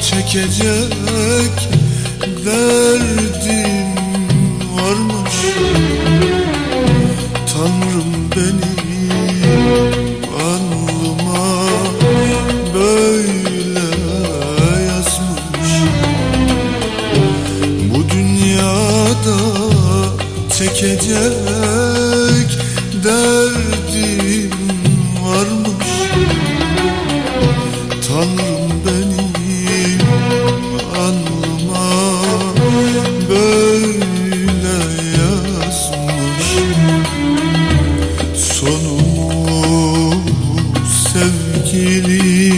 çekecek derdim varmış. Tanrım benim alnıma böyle yazmış. Bu dünyada çekecek derdim Sonumu sevgilim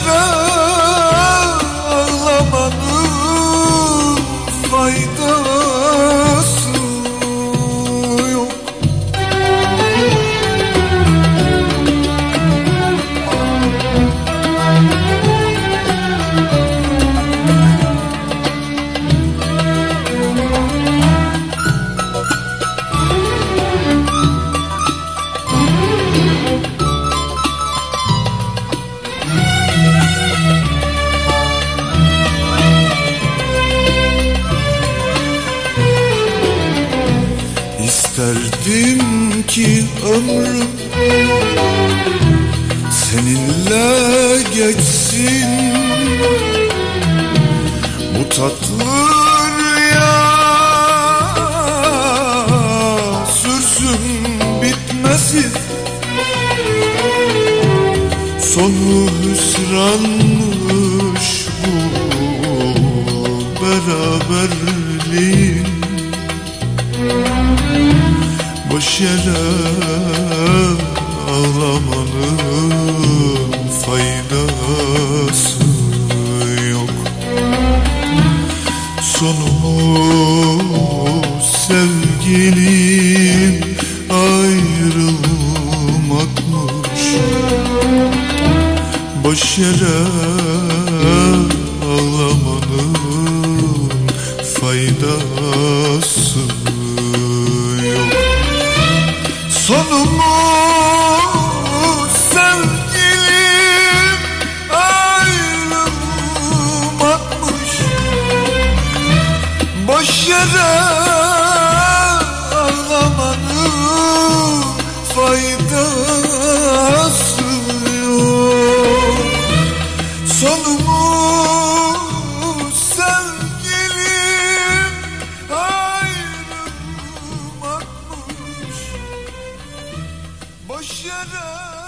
Boş İsterdim ki ömrüm seninle geçsin. Bu tatlı rüya sürsün bitmesin. Sonu hüsranmış Boş yere ağlamanın faydası yok. Sonumu sevgilim ayrılmakmış. Boş yere Sonumu sevgilim ayrılmakmış. Boş yere Boş yere